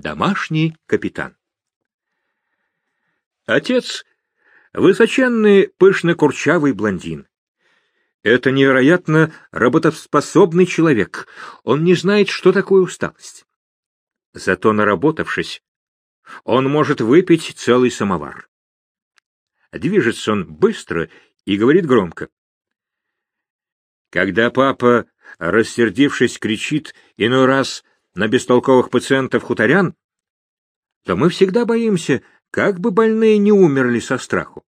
домашний капитан. Отец — высоченный, пышно-курчавый блондин. Это невероятно работоспособный человек. Он не знает, что такое усталость. Зато наработавшись, он может выпить целый самовар. Движется он быстро и говорит громко. Когда папа, рассердившись, кричит иной раз на бестолковых пациентов-хуторян, то мы всегда боимся, как бы больные не умерли со страху.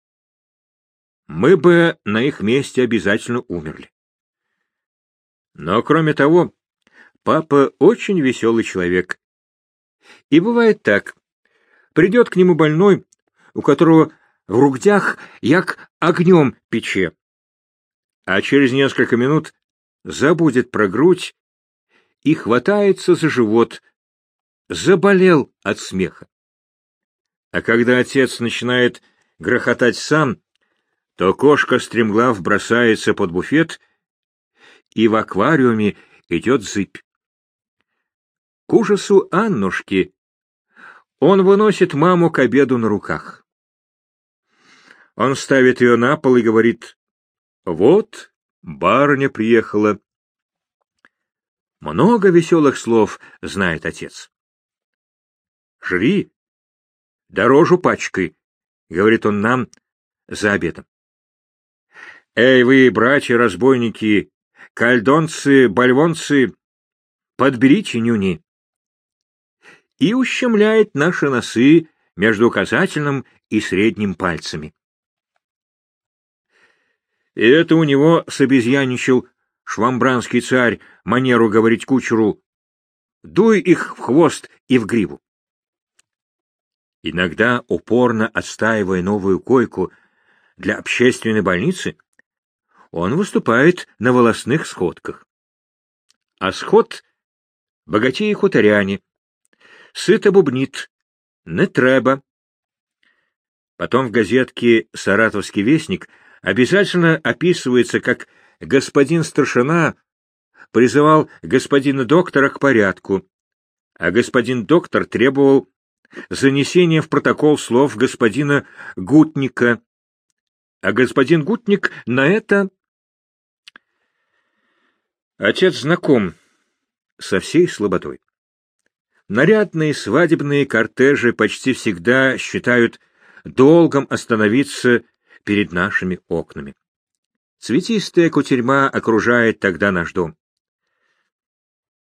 Мы бы на их месте обязательно умерли. Но, кроме того, папа очень веселый человек. И бывает так. Придет к нему больной, у которого в грудях як огнем пече, а через несколько минут забудет про грудь и хватается за живот, заболел от смеха. А когда отец начинает грохотать сам, то кошка стремглав бросается под буфет, и в аквариуме идет зыбь. К ужасу Аннушки он выносит маму к обеду на руках. Он ставит ее на пол и говорит, «Вот, барыня приехала». Много веселых слов знает отец. «Жри, дорожу пачкой», — говорит он нам за обедом. «Эй вы, братья-разбойники, кальдонцы, бальвонцы, подберите нюни!» И ущемляет наши носы между указательным и средним пальцами. И это у него собезьяничал швамбранский царь манеру говорить кучеру «Дуй их в хвост и в гриву». Иногда, упорно отстаивая новую койку для общественной больницы, он выступает на волосных сходках. А сход — богатеи хуторяне, сыто бубнит, не треба. Потом в газетке «Саратовский вестник» обязательно описывается, как господин старшина призывал господина доктора к порядку, а господин доктор требовал занесения в протокол слов господина Гутника, а господин Гутник на это Отец знаком со всей слаботой. Нарядные свадебные кортежи почти всегда считают долгом остановиться перед нашими окнами. Цветистая кутерьма окружает тогда наш дом.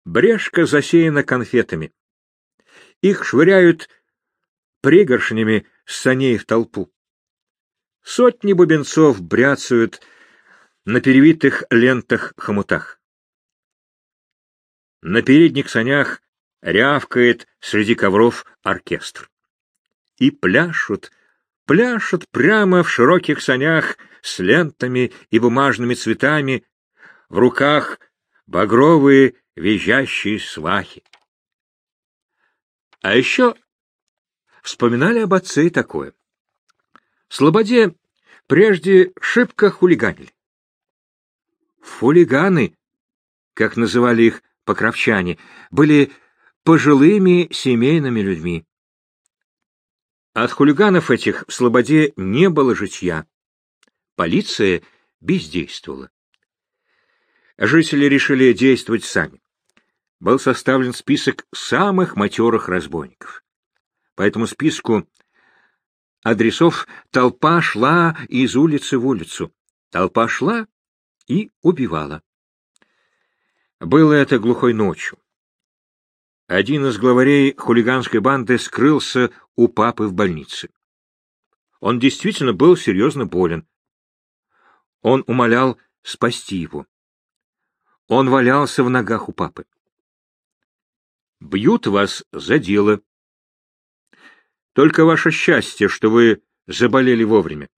Брешка засеяна конфетами. Их швыряют пригоршнями с саней в толпу. Сотни бубенцов бряцают на перевитых лентах хомутах. На передних санях рявкает среди ковров оркестр. И пляшут, пляшут прямо в широких санях с лентами и бумажными цветами, в руках багровые визжащие свахи. А еще вспоминали об отце и такое. В Слободе прежде шибко хулиганили. Хулиганы, как называли их покровчане, были пожилыми семейными людьми. От хулиганов этих в Слободе не было житья. Полиция бездействовала. Жители решили действовать сами. Был составлен список самых матерых разбойников. По этому списку адресов толпа шла из улицы в улицу. Толпа шла и убивала. Было это глухой ночью. Один из главарей хулиганской банды скрылся у папы в больнице. Он действительно был серьезно болен. Он умолял спасти его. Он валялся в ногах у папы. «Бьют вас за дело. Только ваше счастье, что вы заболели вовремя.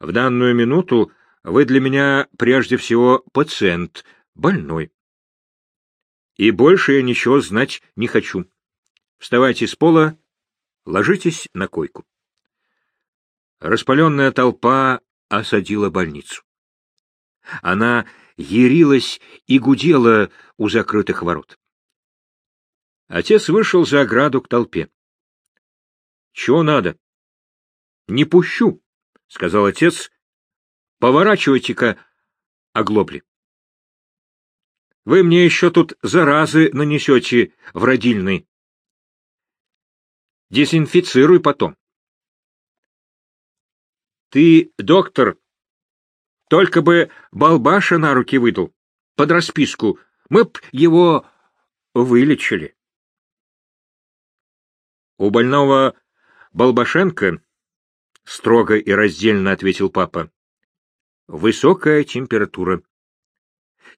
В данную минуту вы для меня прежде всего пациент, больной. И больше я ничего знать не хочу. Вставайте с пола, ложитесь на койку. Распаленная толпа осадила больницу. Она ярилась и гудела у закрытых ворот. Отец вышел за ограду к толпе. — Чего надо? — Не пущу, — сказал отец. — Поворачивайте-ка оглобли. Вы мне еще тут заразы нанесете в родильный. Дезинфицируй потом. Ты, доктор, только бы Балбаша на руки выдал, под расписку, мы б его вылечили. У больного Балбашенко, — строго и раздельно ответил папа, — высокая температура.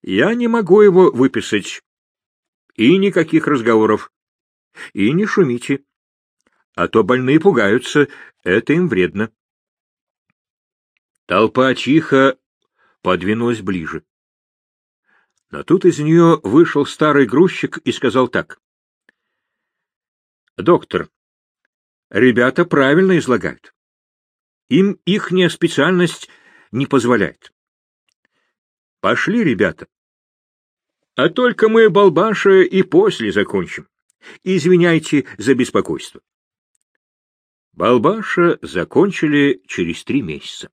Я не могу его выписать. И никаких разговоров. И не шумите. А то больные пугаются, это им вредно. Толпа тихо подвинулась ближе. Но тут из нее вышел старый грузчик и сказал так. — Доктор, ребята правильно излагают. Им ихняя специальность не позволяет. Пошли, ребята. А только мы, балбаша, и после закончим. Извиняйте за беспокойство. Балбаша закончили через три месяца.